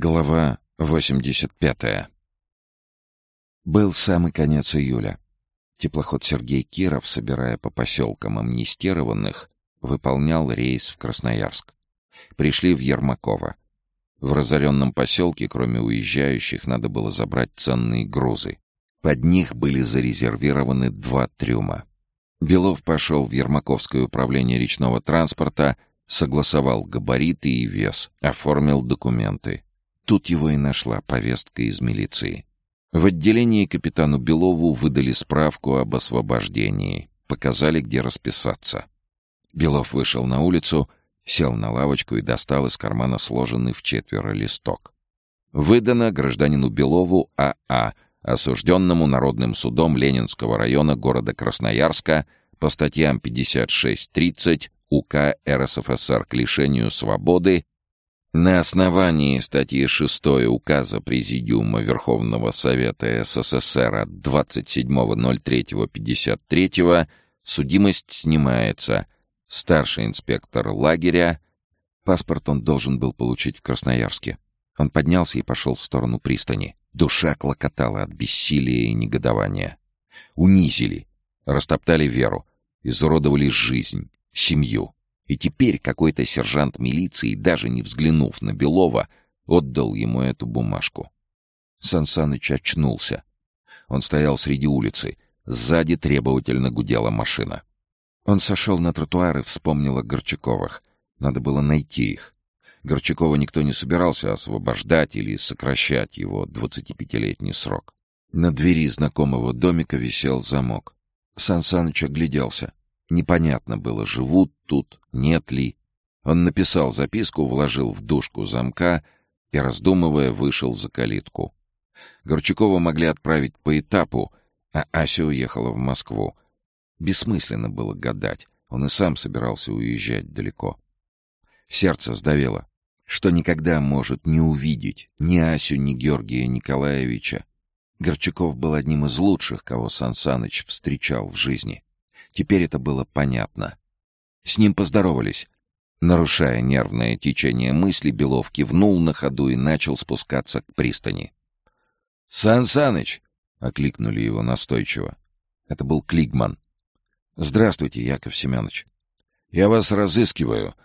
Глава 85. Был самый конец июля. Теплоход Сергей Киров, собирая по поселкам амнистированных, выполнял рейс в Красноярск. Пришли в Ермаково. В разоренном поселке, кроме уезжающих, надо было забрать ценные грузы. Под них были зарезервированы два трюма. Белов пошел в Ермаковское управление речного транспорта, согласовал габариты и вес, оформил документы. Тут его и нашла повестка из милиции. В отделении капитану Белову выдали справку об освобождении, показали, где расписаться. Белов вышел на улицу, сел на лавочку и достал из кармана сложенный в четверо листок. Выдано гражданину Белову А.А., осужденному Народным судом Ленинского района города Красноярска по статьям 56.30 УК РСФСР к лишению свободы на основании статьи 6 Указа Президиума Верховного Совета СССР от 27.03.53 судимость снимается. Старший инспектор лагеря. Паспорт он должен был получить в Красноярске. Он поднялся и пошел в сторону пристани. Душа клокотала от бессилия и негодования. Унизили, растоптали веру, изуродовали жизнь, семью. И теперь какой-то сержант милиции, даже не взглянув на Белова, отдал ему эту бумажку. Сансаныч очнулся. Он стоял среди улицы. Сзади требовательно гудела машина. Он сошел на тротуар и вспомнил о Горчаковых. Надо было найти их. Горчакова никто не собирался освобождать или сокращать его 25-летний срок. На двери знакомого домика висел замок. Сан Саныч огляделся. Непонятно было, живут тут, нет ли. Он написал записку, вложил в дужку замка и, раздумывая, вышел за калитку. Горчакова могли отправить по этапу, а Ася уехала в Москву. Бессмысленно было гадать, он и сам собирался уезжать далеко. Сердце сдавило, что никогда может не увидеть ни Асю, ни Георгия Николаевича. Горчаков был одним из лучших, кого Сан встречал в жизни. Теперь это было понятно. С ним поздоровались. Нарушая нервное течение мысли, Белов кивнул на ходу и начал спускаться к пристани. «Сан Саныч!» — окликнули его настойчиво. Это был Клигман. «Здравствуйте, Яков Семенович. Я вас разыскиваю.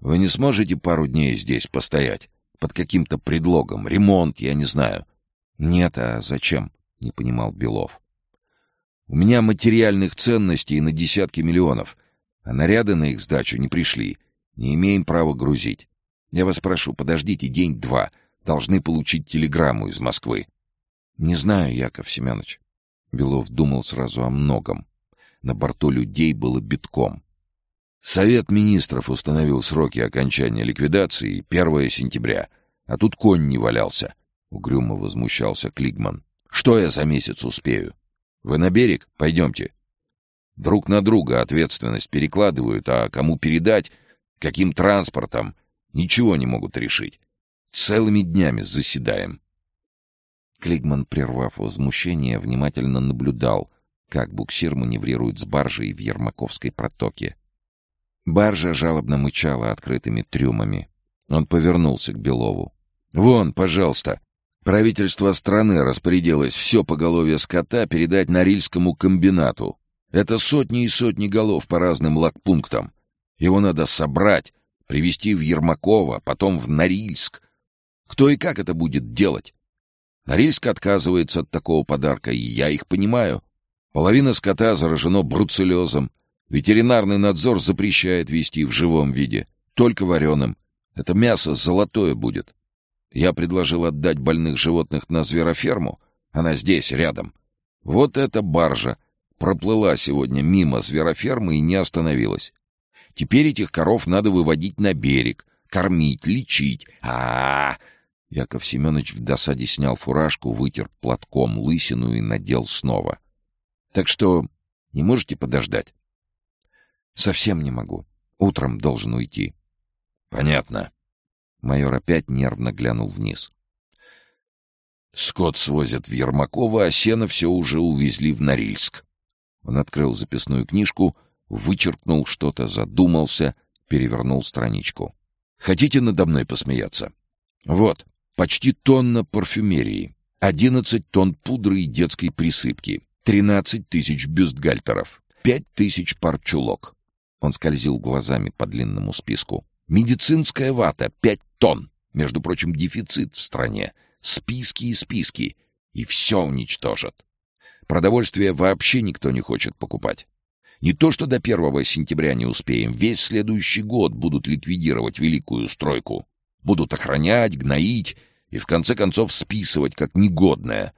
Вы не сможете пару дней здесь постоять? Под каким-то предлогом. Ремонт, я не знаю». «Нет, а зачем?» — не понимал Белов. У меня материальных ценностей на десятки миллионов, а наряды на их сдачу не пришли. Не имеем права грузить. Я вас прошу, подождите день-два. Должны получить телеграмму из Москвы. Не знаю, Яков Семенович. Белов думал сразу о многом. На борту людей было битком. Совет министров установил сроки окончания ликвидации 1 сентября. А тут конь не валялся. Угрюмо возмущался Клигман. Что я за месяц успею? Вы на берег? Пойдемте. Друг на друга ответственность перекладывают, а кому передать, каким транспортом, ничего не могут решить. Целыми днями заседаем. Клигман, прервав возмущение, внимательно наблюдал, как буксир маневрирует с баржей в Ермаковской протоке. Баржа жалобно мычала открытыми трюмами. Он повернулся к Белову. «Вон, пожалуйста, Правительство страны распорядилось все поголовье скота передать Норильскому комбинату. Это сотни и сотни голов по разным лагпунктам. Его надо собрать, привезти в Ермакова, потом в Норильск. Кто и как это будет делать? Норильск отказывается от такого подарка, и я их понимаю. Половина скота заражено бруцеллезом. Ветеринарный надзор запрещает вести в живом виде, только вареным. Это мясо золотое будет. Я предложил отдать больных животных на звероферму. Она здесь, рядом. Вот эта баржа проплыла сегодня мимо зверофермы и не остановилась. Теперь этих коров надо выводить на берег, кормить, лечить. А, -а, -а Яков Семенович в досаде снял фуражку, вытер платком лысину и надел снова. Так что не можете подождать? Совсем не могу. Утром должен уйти. Понятно. Майор опять нервно глянул вниз. Скот свозят в Ермаково, а сено все уже увезли в Норильск. Он открыл записную книжку, вычеркнул что-то, задумался, перевернул страничку. «Хотите надо мной посмеяться? Вот, почти тонна парфюмерии, 11 тонн пудры и детской присыпки, 13 тысяч бюстгальтеров, 5 тысяч пар чулок. Он скользил глазами по длинному списку. Медицинская вата — 5 тонн. Между прочим, дефицит в стране. Списки и списки. И все уничтожат. Продовольствие вообще никто не хочет покупать. Не то, что до 1 сентября не успеем, весь следующий год будут ликвидировать великую стройку. Будут охранять, гноить и в конце концов списывать как негодное.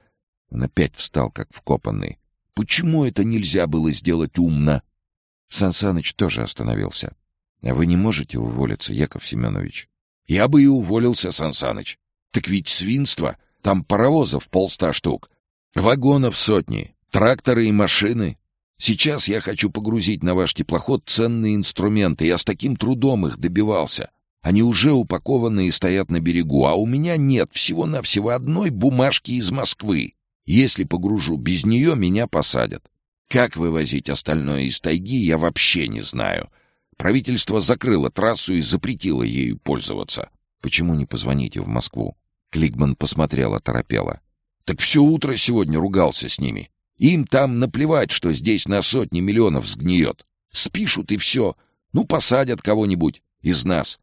Он опять встал как вкопанный. Почему это нельзя было сделать умно? Сансаныч тоже остановился. А вы не можете уволиться, Яков Семенович? Я бы и уволился, Сансаныч. Так ведь свинство. Там паровозов полста штук. Вагонов сотни. Тракторы и машины. Сейчас я хочу погрузить на ваш теплоход ценные инструменты. Я с таким трудом их добивался. Они уже упакованы и стоят на берегу, а у меня нет всего-навсего одной бумажки из Москвы. Если погружу без нее, меня посадят. Как вывозить остальное из тайги, я вообще не знаю. Правительство закрыло трассу и запретило ею пользоваться. Почему не позвоните в Москву? Клигман посмотрел оторопело. Так все утро сегодня ругался с ними. Им там наплевать, что здесь на сотни миллионов сгниет. Спишут и все. Ну, посадят кого-нибудь из нас.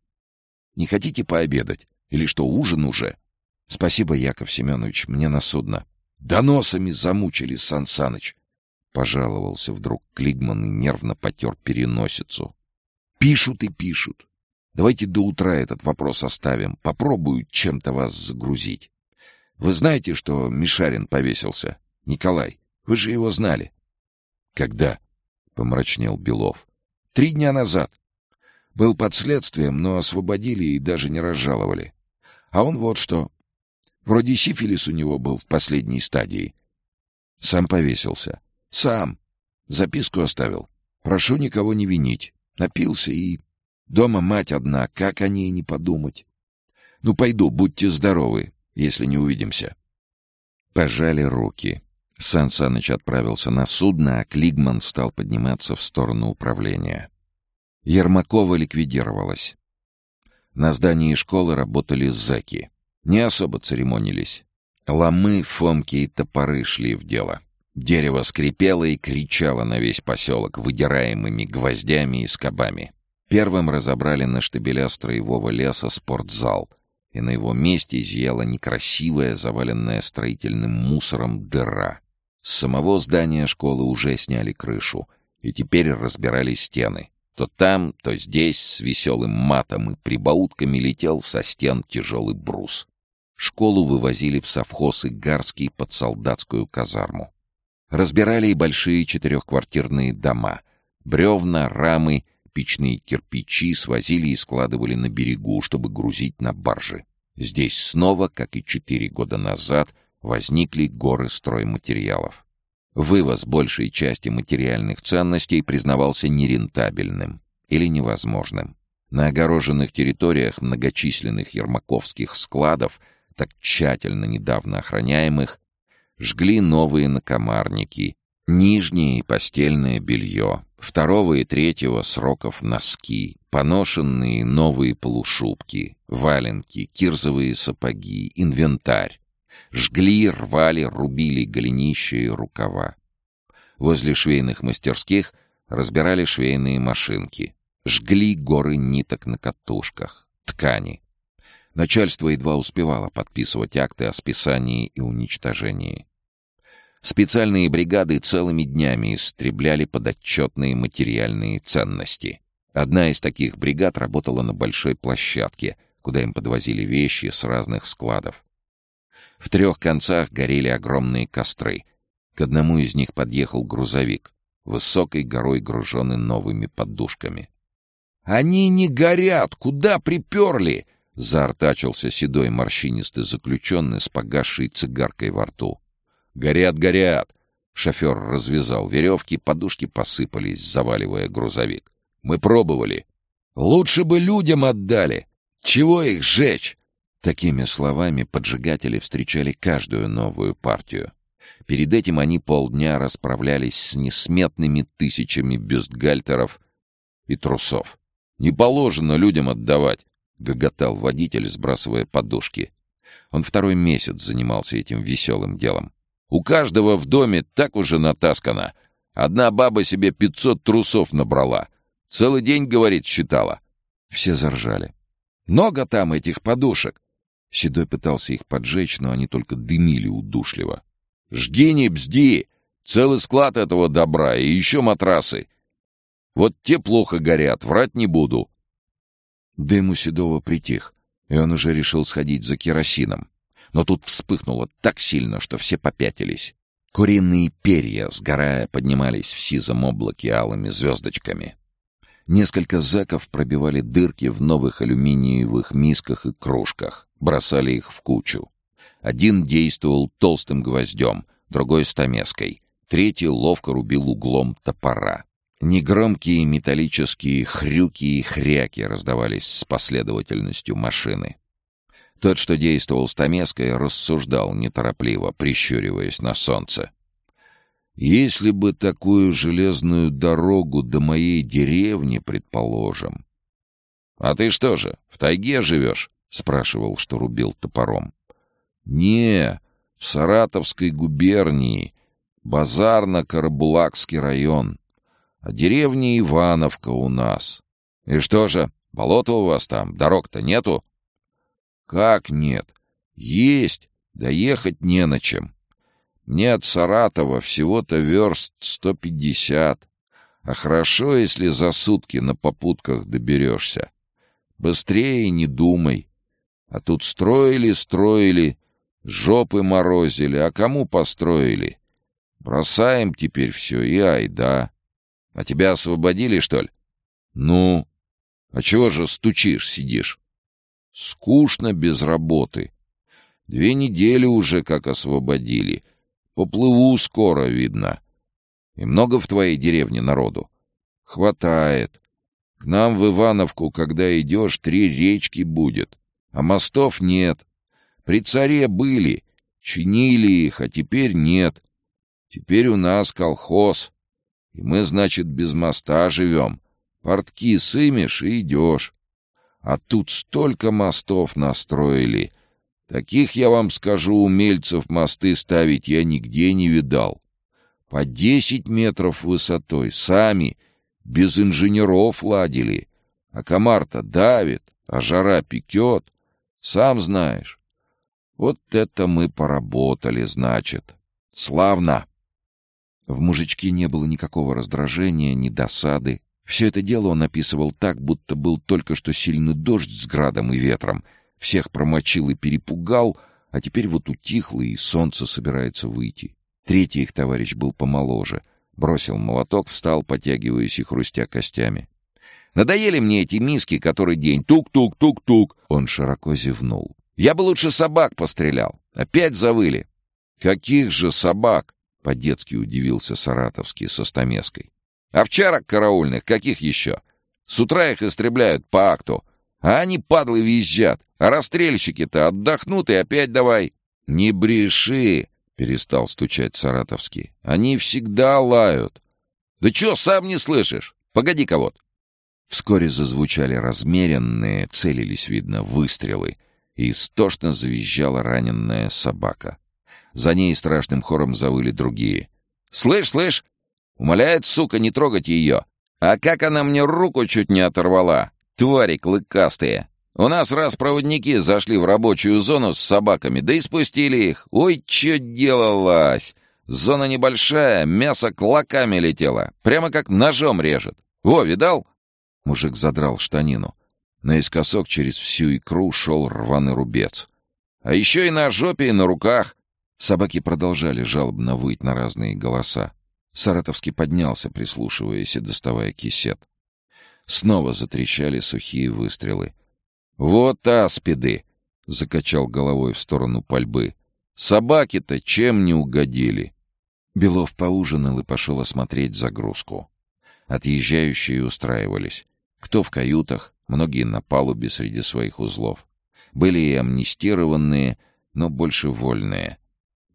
Не хотите пообедать? Или что, ужин уже? Спасибо, Яков Семенович, мне на судно. Доносами замучили, Сан Саныч. Пожаловался вдруг Клигман и нервно потер переносицу. Пишут и пишут. Давайте до утра этот вопрос оставим. Попробую чем-то вас загрузить. Вы знаете, что Мишарин повесился? Николай. Вы же его знали. Когда? Помрачнел Белов. Три дня назад. Был под следствием, но освободили и даже не разжаловали. А он вот что. Вроде сифилис у него был в последней стадии. Сам повесился. Сам. Записку оставил. Прошу никого не винить. Напился и... Дома мать одна, как о ней не подумать? Ну, пойду, будьте здоровы, если не увидимся. Пожали руки. Сан Саныч отправился на судно, а Клигман стал подниматься в сторону управления. Ермакова ликвидировалась. На здании школы работали зэки. Не особо церемонились. Ломы, фомки и топоры шли в дело. Дерево скрипело и кричало на весь поселок выдираемыми гвоздями и скобами. Первым разобрали на штабеля строевого леса спортзал, и на его месте зияла некрасивая, заваленная строительным мусором дыра. С самого здания школы уже сняли крышу, и теперь разбирали стены. То там, то здесь с веселым матом и прибаутками летел со стен тяжелый брус. Школу вывозили в совхоз Игарский под солдатскую казарму. Разбирали и большие четырехквартирные дома. Бревна, рамы, печные кирпичи свозили и складывали на берегу, чтобы грузить на баржи. Здесь снова, как и четыре года назад, возникли горы стройматериалов. Вывоз большей части материальных ценностей признавался нерентабельным или невозможным. На огороженных территориях многочисленных ермаковских складов, так тщательно недавно охраняемых, жгли новые накомарники, нижнее и постельное белье, второго и третьего сроков носки, поношенные новые полушубки, валенки, кирзовые сапоги, инвентарь. Жгли, рвали, рубили голенища и рукава. Возле швейных мастерских разбирали швейные машинки. Жгли горы ниток на катушках, ткани. Начальство едва успевало подписывать акты о списании и уничтожении. Специальные бригады целыми днями истребляли подотчетные материальные ценности. Одна из таких бригад работала на большой площадке, куда им подвозили вещи с разных складов. В трех концах горели огромные костры. К одному из них подъехал грузовик, высокой горой груженный новыми подушками. «Они не горят! Куда приперли?» — заортачился седой морщинистый заключенный с погасшей цигаркой во рту. «Горят, горят!» Шофер развязал веревки, подушки посыпались, заваливая грузовик. «Мы пробовали. Лучше бы людям отдали. Чего их жечь?» Такими словами поджигатели встречали каждую новую партию. Перед этим они полдня расправлялись с несметными тысячами бюстгальтеров и трусов. «Не положено людям отдавать», — гоготал водитель, сбрасывая подушки. Он второй месяц занимался этим веселым делом. У каждого в доме так уже натаскано. Одна баба себе пятьсот трусов набрала. Целый день, говорит, считала. Все заржали. Много там этих подушек. Седой пытался их поджечь, но они только дымили удушливо. «Жги, не бзди! Целый склад этого добра и еще матрасы. Вот те плохо горят, врать не буду». Дым у Седова притих, и он уже решил сходить за керосином. Но тут вспыхнуло так сильно, что все попятились. Куриные перья, сгорая, поднимались в сизом облаке алыми звездочками. Несколько зэков пробивали дырки в новых алюминиевых мисках и кружках, бросали их в кучу. Один действовал толстым гвоздем, другой — стамеской, третий ловко рубил углом топора. Негромкие металлические хрюки и хряки раздавались с последовательностью машины. Тот, что действовал стамеской, рассуждал неторопливо, прищуриваясь на солнце. Если бы такую железную дорогу до моей деревни, предположим. — А ты что же, в тайге живешь? — спрашивал, что рубил топором. — Не, в Саратовской губернии, Базарно-Карабулакский район. А деревня Ивановка у нас. И что же, болото у вас там, дорог-то нету? — Как нет? Есть, доехать не на чем. Мне от Саратова всего-то верст сто пятьдесят. А хорошо, если за сутки на попутках доберешься. Быстрее не думай. А тут строили, строили, жопы морозили. А кому построили? Бросаем теперь все и айда. А тебя освободили, что ли? Ну? А чего же стучишь, сидишь? Скучно без работы. Две недели уже как освободили — Поплыву скоро, видно. И много в твоей деревне народу? Хватает. К нам в Ивановку, когда идешь, три речки будет. А мостов нет. При царе были, чинили их, а теперь нет. Теперь у нас колхоз. И мы, значит, без моста живем. Портки сымешь и идешь. А тут столько мостов настроили — Таких, я вам скажу, умельцев мосты ставить я нигде не видал. По десять метров высотой, сами, без инженеров ладили. А комар-то давит, а жара пекет. Сам знаешь. Вот это мы поработали, значит. Славно. В мужичке не было никакого раздражения, ни досады. Все это дело он описывал так, будто был только что сильный дождь с градом и ветром — всех промочил и перепугал, а теперь вот утихло, и солнце собирается выйти. Третий их товарищ был помоложе. Бросил молоток, встал, потягиваясь и хрустя костями. «Надоели мне эти миски, который день. Тук-тук-тук-тук!» Он широко зевнул. «Я бы лучше собак пострелял. Опять завыли». «Каких же собак?» — по-детски удивился Саратовский со стамеской. «Овчарок караульных, каких еще? С утра их истребляют по акту. А они, падлы, визжат. А расстрельщики-то отдохнут и опять давай. Не бреши, перестал стучать Саратовский. Они всегда лают. Да чё, сам не слышишь? Погоди-ка вот. Вскоре зазвучали размеренные, целились, видно, выстрелы, и истошно завизжала раненная собака. За ней страшным хором завыли другие. «Слышь, слышь! Умоляет, сука, не трогать ее! А как она мне руку чуть не оторвала! Твари клыкастые! У нас раз проводники зашли в рабочую зону с собаками, да и спустили их. Ой, что делалось! Зона небольшая, мясо клоками летело. Прямо как ножом режет. Во, видал?» Мужик задрал штанину. Наискосок через всю икру шел рваный рубец. «А еще и на жопе, и на руках!» Собаки продолжали жалобно выть на разные голоса. Саратовский поднялся, прислушиваясь и доставая кисет. Снова затрещали сухие выстрелы. «Вот аспиды!» — закачал головой в сторону пальбы. «Собаки-то чем не угодили?» Белов поужинал и пошел осмотреть загрузку. Отъезжающие устраивались. Кто в каютах, многие на палубе среди своих узлов. Были и амнистированные, но больше вольные.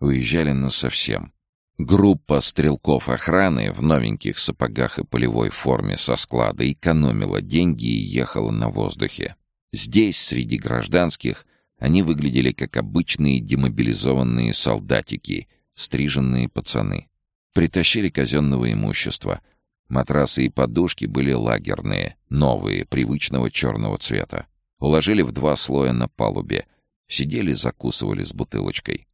Уезжали насовсем. Группа стрелков охраны в новеньких сапогах и полевой форме со склада экономила деньги и ехала на воздухе. Здесь, среди гражданских, Они выглядели как обычные демобилизованные солдатики, стриженные пацаны. Притащили казенного имущества. Матрасы и подушки были лагерные, новые, привычного черного цвета. Уложили в два слоя на палубе. Сидели, закусывали с бутылочкой.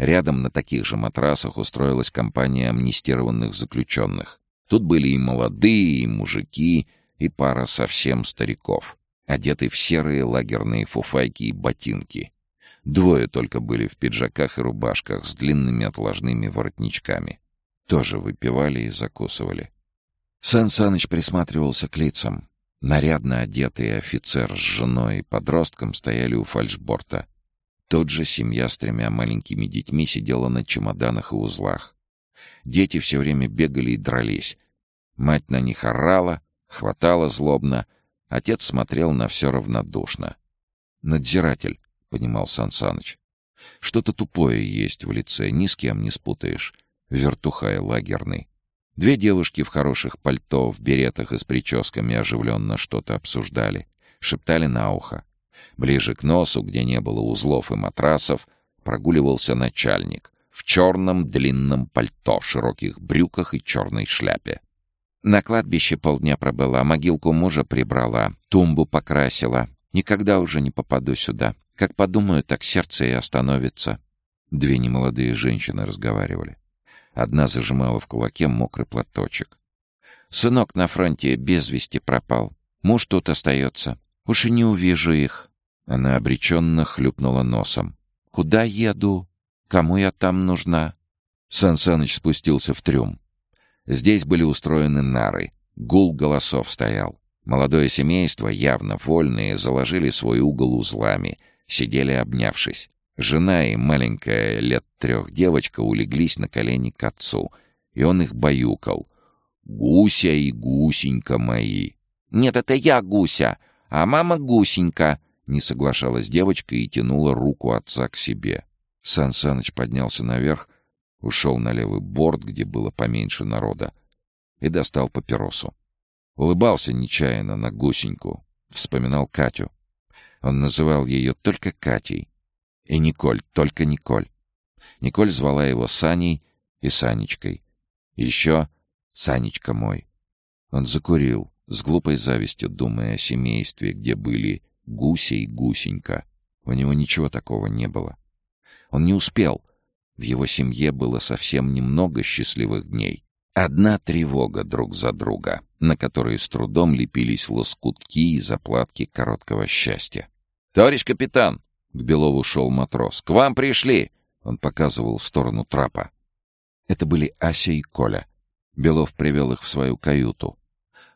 Рядом на таких же матрасах устроилась компания амнистированных заключенных. Тут были и молодые, и мужики, и пара совсем стариков, одетые в серые лагерные фуфайки и ботинки. Двое только были в пиджаках и рубашках с длинными отложными воротничками. Тоже выпивали и закусывали. Сан Саныч присматривался к лицам. Нарядно одетый офицер с женой и подростком стояли у фальшборта. Тот же семья с тремя маленькими детьми сидела на чемоданах и узлах. Дети все время бегали и дрались. Мать на них орала, хватала злобно. Отец смотрел на все равнодушно. «Надзиратель», — понимал Сан Саныч. «Что-то тупое есть в лице, ни с кем не спутаешь. Вертухай лагерный». Две девушки в хороших пальто, в беретах и с прическами оживленно что-то обсуждали. Шептали на ухо. Ближе к носу, где не было узлов и матрасов, прогуливался начальник в черном длинном пальто, широких брюках и черной шляпе. На кладбище полдня пробыла, могилку мужа прибрала, тумбу покрасила. Никогда уже не попаду сюда. Как подумаю, так сердце и остановится. Две немолодые женщины разговаривали. Одна зажимала в кулаке мокрый платочек. «Сынок на фронте без вести пропал. Муж тут остается. Уж и не увижу их. Она обреченно хлюпнула носом. «Куда еду? Кому я там нужна?» Сан Саныч спустился в трюм. Здесь были устроены нары. Гул голосов стоял. Молодое семейство, явно вольные, заложили свой угол узлами, сидели обнявшись. Жена и маленькая лет трех девочка улеглись на колени к отцу, и он их баюкал. «Гуся и гусенька мои!» «Нет, это я гуся, а мама гусенька!» Не соглашалась девочка и тянула руку отца к себе. Сан Саныч поднялся наверх, ушел на левый борт, где было поменьше народа, и достал папиросу. Улыбался нечаянно на гусеньку, вспоминал Катю. Он называл ее только Катей. И Николь, только Николь. Николь звала его Саней и Санечкой. Еще Санечка мой. Он закурил, с глупой завистью думая о семействе, где были Гуся и Гусенька. У него ничего такого не было. Он не успел. В его семье было совсем немного счастливых дней. Одна тревога друг за друга, на которые с трудом лепились лоскутки и заплатки короткого счастья. «Товарищ капитан!» — к Белову шел матрос. «К вам пришли!» — он показывал в сторону трапа. Это были Ася и Коля. Белов привел их в свою каюту.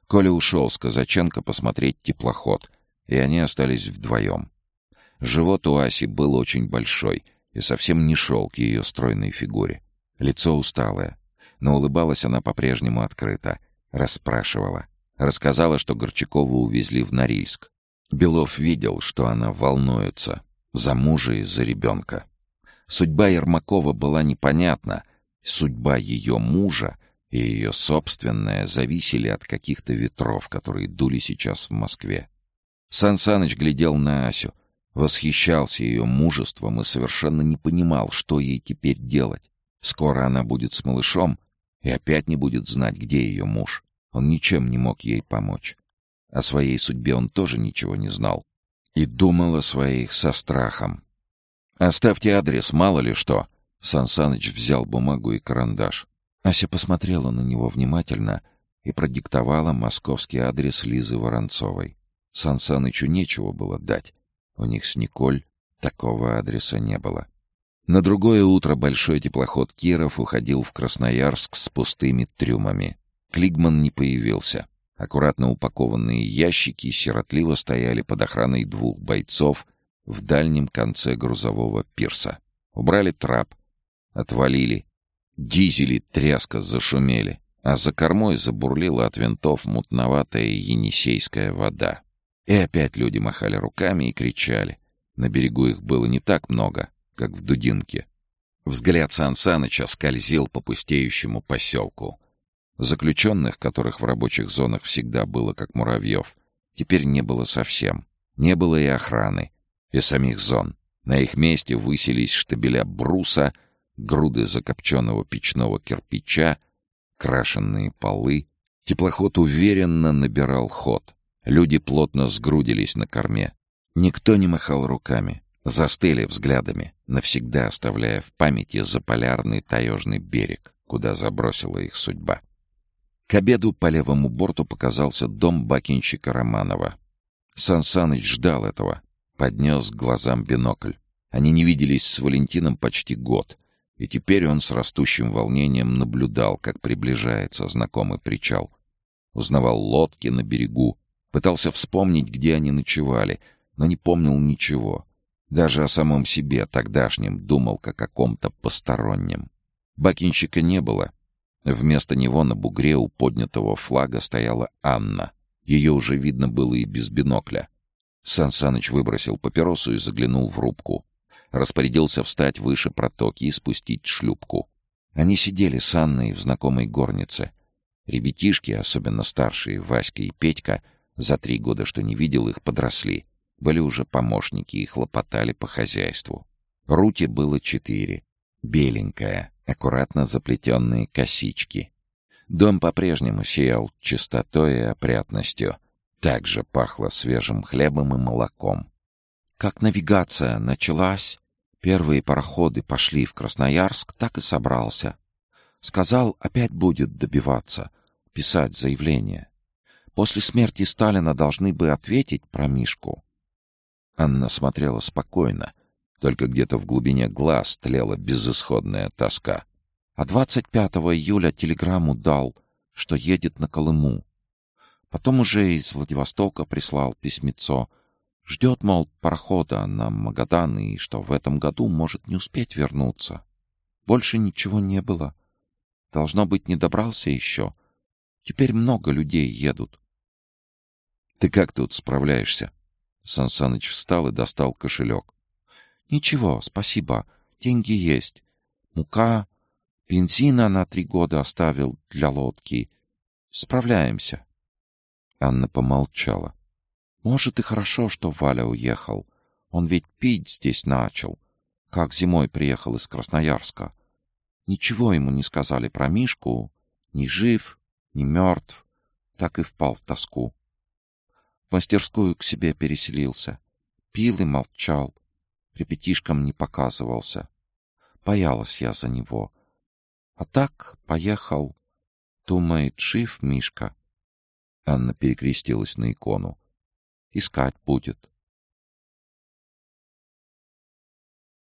Коля ушел с Казаченко посмотреть теплоход, и они остались вдвоем. Живот у Аси был очень большой и совсем не шел к ее стройной фигуре. Лицо усталое, но улыбалась она по-прежнему открыто, расспрашивала. Рассказала, что Горчакова увезли в Норильск. Белов видел, что она волнуется за мужа и за ребенка. Судьба Ермакова была непонятна. Судьба ее мужа и ее собственная зависели от каких-то ветров, которые дули сейчас в Москве. Сан глядел на Асю, восхищался ее мужеством и совершенно не понимал, что ей теперь делать. Скоро она будет с малышом и опять не будет знать, где ее муж. Он ничем не мог ей помочь. О своей судьбе он тоже ничего не знал. И думал о своих со страхом. «Оставьте адрес, мало ли что!» Сан Саныч взял бумагу и карандаш. Ася посмотрела на него внимательно и продиктовала московский адрес Лизы Воронцовой. Сан Санычу нечего было дать. У них с Николь такого адреса не было. На другое утро большой теплоход «Киров» уходил в Красноярск с пустыми трюмами. Клигман не появился. Аккуратно упакованные ящики сиротливо стояли под охраной двух бойцов в дальнем конце грузового пирса. Убрали трап, отвалили. Дизели тряска зашумели, а за кормой забурлила от винтов мутноватая енисейская вода. И опять люди махали руками и кричали. На берегу их было не так много, как в Дудинке. Взгляд Сан Саныча скользил по пустеющему поселку. Заключенных, которых в рабочих зонах всегда было как муравьев, теперь не было совсем. Не было и охраны, и самих зон. На их месте высились штабеля бруса, груды закопченного печного кирпича, крашенные полы. Теплоход уверенно набирал ход. Люди плотно сгрудились на корме. Никто не махал руками. Застыли взглядами, навсегда оставляя в памяти заполярный таежный берег, куда забросила их судьба. К обеду по левому борту показался дом бакинщика Романова. Сан Саныч ждал этого, поднес к глазам бинокль. Они не виделись с Валентином почти год, и теперь он с растущим волнением наблюдал, как приближается знакомый причал. Узнавал лодки на берегу, пытался вспомнить, где они ночевали, но не помнил ничего. Даже о самом себе тогдашнем думал, как о ком-то постороннем. Бакинщика не было. Вместо него на бугре у поднятого флага стояла Анна. Ее уже видно было и без бинокля. Сан Саныч выбросил папиросу и заглянул в рубку. Распорядился встать выше протоки и спустить шлюпку. Они сидели с Анной в знакомой горнице. Ребятишки, особенно старшие, Васька и Петька, за три года, что не видел их, подросли. Были уже помощники и хлопотали по хозяйству. Рути было четыре. Беленькая, аккуратно заплетенные косички. Дом по-прежнему сиял чистотой и опрятностью. Также пахло свежим хлебом и молоком. Как навигация началась, Первые пароходы пошли в Красноярск, так и собрался. Сказал, опять будет добиваться, писать заявление. После смерти Сталина должны бы ответить про Мишку. Анна смотрела спокойно, только где-то в глубине глаз тлела безысходная тоска. А 25 июля телеграмму дал, что едет на Колыму. Потом уже из Владивостока прислал письмецо — Ждет, мол, парохода на Магадан и что в этом году может не успеть вернуться. Больше ничего не было. Должно быть, не добрался еще. Теперь много людей едут. Ты как тут справляешься? Сансаныч встал и достал кошелек. Ничего, спасибо. Деньги есть. Мука, бензина на три года оставил для лодки. Справляемся. Анна помолчала. Может, и хорошо, что Валя уехал. Он ведь пить здесь начал, как зимой приехал из Красноярска. Ничего ему не сказали про Мишку, ни жив, ни мертв, так и впал в тоску. Мастерскую к себе переселился, пил и молчал, ребятишкам не показывался. Боялась я за него. А так поехал, думает, жив Мишка. Анна перекрестилась на икону. Искать будет.